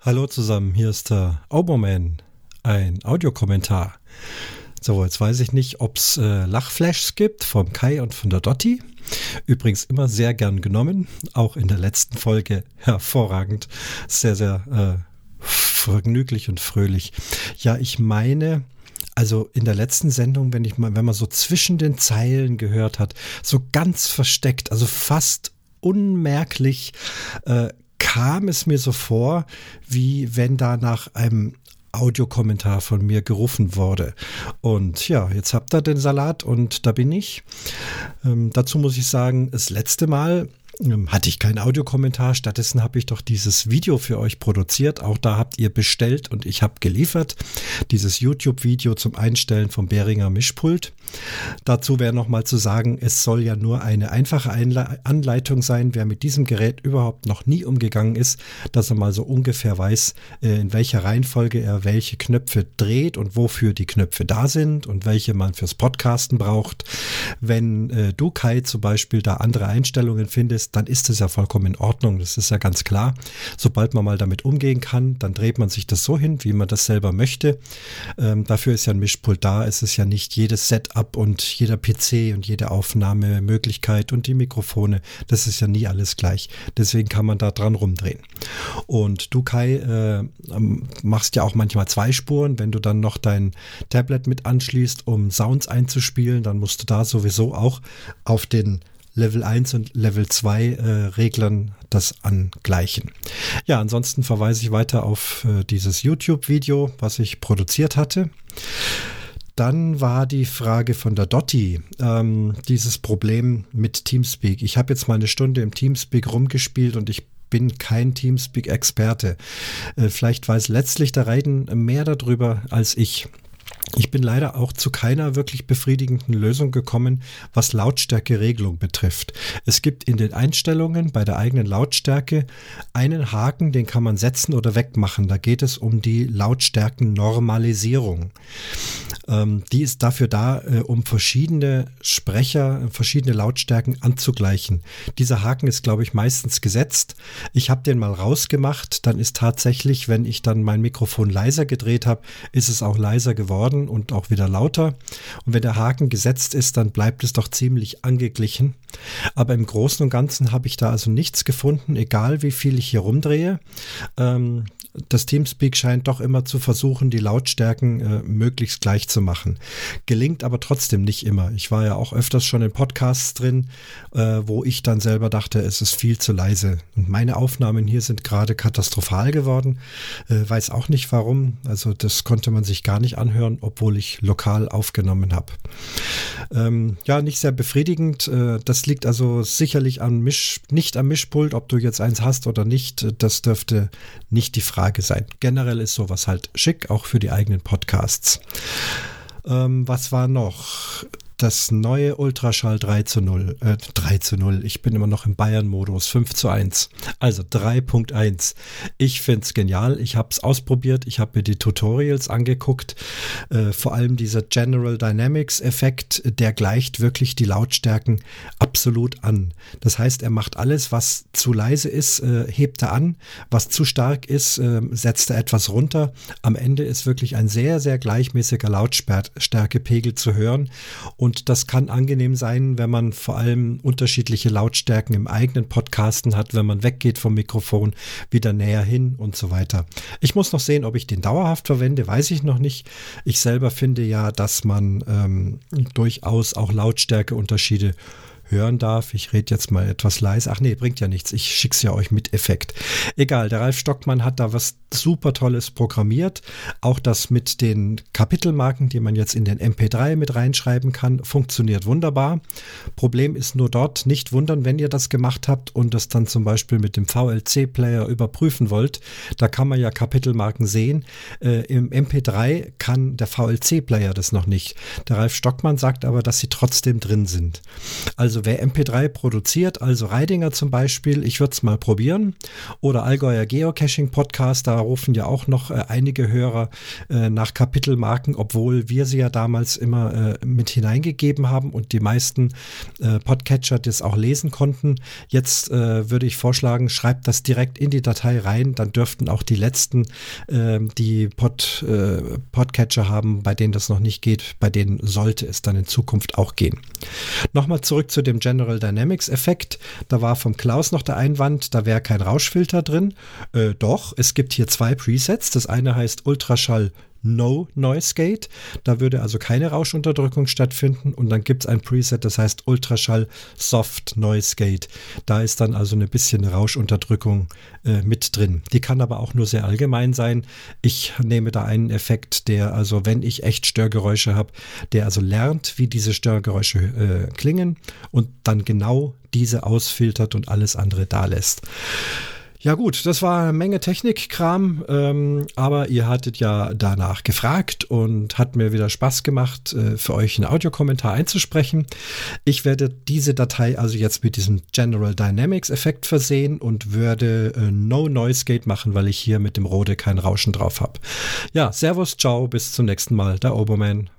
Hallo zusammen, hier ist der Oberman, ein Audiokommentar. So, jetzt weiß ich nicht, ob es äh, Lachflashs gibt vom Kai und von der Dotti. Übrigens immer sehr gern genommen, auch in der letzten Folge hervorragend, sehr, sehr äh, vergnüglich und fröhlich. Ja, ich meine, also in der letzten Sendung, wenn ich mal, wenn man so zwischen den Zeilen gehört hat, so ganz versteckt, also fast unmerklich äh, kam es mir so vor, wie wenn da nach einem Audiokommentar von mir gerufen wurde. Und ja, jetzt habt ihr den Salat und da bin ich. Ähm, dazu muss ich sagen, das letzte Mal hatte ich keinen Audiokommentar. Stattdessen habe ich doch dieses Video für euch produziert. Auch da habt ihr bestellt und ich habe geliefert. Dieses YouTube-Video zum Einstellen vom Behringer Mischpult. Dazu wäre nochmal zu sagen, es soll ja nur eine einfache Einle Anleitung sein, wer mit diesem Gerät überhaupt noch nie umgegangen ist, dass er mal so ungefähr weiß, äh, in welcher Reihenfolge er welche Knöpfe dreht und wofür die Knöpfe da sind und welche man fürs Podcasten braucht. Wenn äh, du, Kai, zum Beispiel da andere Einstellungen findest, dann ist es ja vollkommen in Ordnung. Das ist ja ganz klar. Sobald man mal damit umgehen kann, dann dreht man sich das so hin, wie man das selber möchte. Ähm, dafür ist ja ein Mischpult da. Es ist ja nicht jedes Setup und jeder PC und jede Aufnahmemöglichkeit und die Mikrofone. Das ist ja nie alles gleich. Deswegen kann man da dran rumdrehen. Und du, Kai, äh, ähm, machst ja auch manchmal zwei Spuren. Wenn du dann noch dein Tablet mit anschließt, um Sounds einzuspielen, dann musst du da sowieso auch auf den Level 1 und Level 2 äh, Reglern das angleichen. Ja, ansonsten verweise ich weiter auf äh, dieses YouTube-Video, was ich produziert hatte. Dann war die Frage von der Dotti, ähm, dieses Problem mit Teamspeak. Ich habe jetzt mal eine Stunde im Teamspeak rumgespielt und ich bin kein Teamspeak-Experte. Äh, vielleicht weiß letztlich der Reiten mehr darüber als ich. Ich bin leider auch zu keiner wirklich befriedigenden Lösung gekommen, was Lautstärkeregelung betrifft. Es gibt in den Einstellungen bei der eigenen Lautstärke einen Haken, den kann man setzen oder wegmachen. Da geht es um die Lautstärkennormalisierung. Ähm, die ist dafür da, äh, um verschiedene Sprecher, verschiedene Lautstärken anzugleichen. Dieser Haken ist, glaube ich, meistens gesetzt. Ich habe den mal rausgemacht. Dann ist tatsächlich, wenn ich dann mein Mikrofon leiser gedreht habe, ist es auch leiser geworden und auch wieder lauter. Und wenn der Haken gesetzt ist, dann bleibt es doch ziemlich angeglichen. Aber im Großen und Ganzen habe ich da also nichts gefunden, egal wie viel ich hier rumdrehe. Ähm, das Teamspeak scheint doch immer zu versuchen, die Lautstärken äh, möglichst gleich zu machen. Gelingt aber trotzdem nicht immer. Ich war ja auch öfters schon in Podcasts drin, äh, wo ich dann selber dachte, es ist viel zu leise. Und meine Aufnahmen hier sind gerade katastrophal geworden. Äh, weiß auch nicht warum. Also das konnte man sich gar nicht anhören, obwohl ich lokal aufgenommen habe. Ähm, ja, nicht sehr befriedigend. Äh, das liegt also sicherlich am Misch, nicht am Mischpult, ob du jetzt eins hast oder nicht. Das dürfte nicht die Frage Frage sein. Generell ist sowas halt schick, auch für die eigenen Podcasts. Ähm, was war noch? Das neue Ultraschall 3 zu 0, äh, 3 zu 0, ich bin immer noch im Bayern-Modus, 5 zu 1. Also 3.1. Ich finde es genial, ich habe es ausprobiert, ich habe mir die Tutorials angeguckt, äh, vor allem dieser General Dynamics Effekt, der gleicht wirklich die Lautstärken absolut an. Das heißt, er macht alles, was zu leise ist, äh, hebt er an, was zu stark ist, äh, setzt er etwas runter. Am Ende ist wirklich ein sehr, sehr gleichmäßiger Lautstärkepegel zu hören und und das kann angenehm sein, wenn man vor allem unterschiedliche Lautstärken im eigenen Podcasten hat, wenn man weggeht vom Mikrofon, wieder näher hin und so weiter. Ich muss noch sehen, ob ich den dauerhaft verwende, weiß ich noch nicht. Ich selber finde ja, dass man ähm, durchaus auch Lautstärkeunterschiede hören darf. Ich rede jetzt mal etwas leise. Ach nee, bringt ja nichts. Ich schick's ja euch mit Effekt. Egal, der Ralf Stockmann hat da was super Tolles programmiert. Auch das mit den Kapitelmarken, die man jetzt in den MP3 mit reinschreiben kann, funktioniert wunderbar. Problem ist nur dort, nicht wundern, wenn ihr das gemacht habt und das dann zum Beispiel mit dem VLC-Player überprüfen wollt. Da kann man ja Kapitelmarken sehen. Äh, Im MP3 kann der VLC-Player das noch nicht. Der Ralf Stockmann sagt aber, dass sie trotzdem drin sind. Also Also wer MP3 produziert, also Reidinger zum Beispiel, ich würde es mal probieren. Oder Allgäuer Geocaching Podcast, da rufen ja auch noch äh, einige Hörer äh, nach Kapitelmarken, obwohl wir sie ja damals immer äh, mit hineingegeben haben und die meisten äh, Podcatcher das auch lesen konnten. Jetzt äh, würde ich vorschlagen, schreibt das direkt in die Datei rein, dann dürften auch die letzten, ähm, die Pod, äh, Podcatcher haben, bei denen das noch nicht geht, bei denen sollte es dann in Zukunft auch gehen. Nochmal zurück zu dem General Dynamics Effekt. Da war vom Klaus noch der Einwand, da wäre kein Rauschfilter drin. Äh, doch, es gibt hier zwei Presets. Das eine heißt Ultraschall No Noise Gate. Da würde also keine Rauschunterdrückung stattfinden. Und dann gibt es ein Preset, das heißt Ultraschall Soft Noise Gate. Da ist dann also ein bisschen Rauschunterdrückung äh, mit drin. Die kann aber auch nur sehr allgemein sein. Ich nehme da einen Effekt, der also, wenn ich echt Störgeräusche habe, der also lernt, wie diese Störgeräusche äh, klingen und dann genau diese ausfiltert und alles andere da lässt. Ja gut, das war eine Menge Technikkram, ähm, aber ihr hattet ja danach gefragt und hat mir wieder Spaß gemacht, äh, für euch einen Audiokommentar einzusprechen. Ich werde diese Datei also jetzt mit diesem General Dynamics Effekt versehen und würde äh, No Noise Gate machen, weil ich hier mit dem Rode kein Rauschen drauf habe. Ja, Servus, ciao, bis zum nächsten Mal, der Oberman.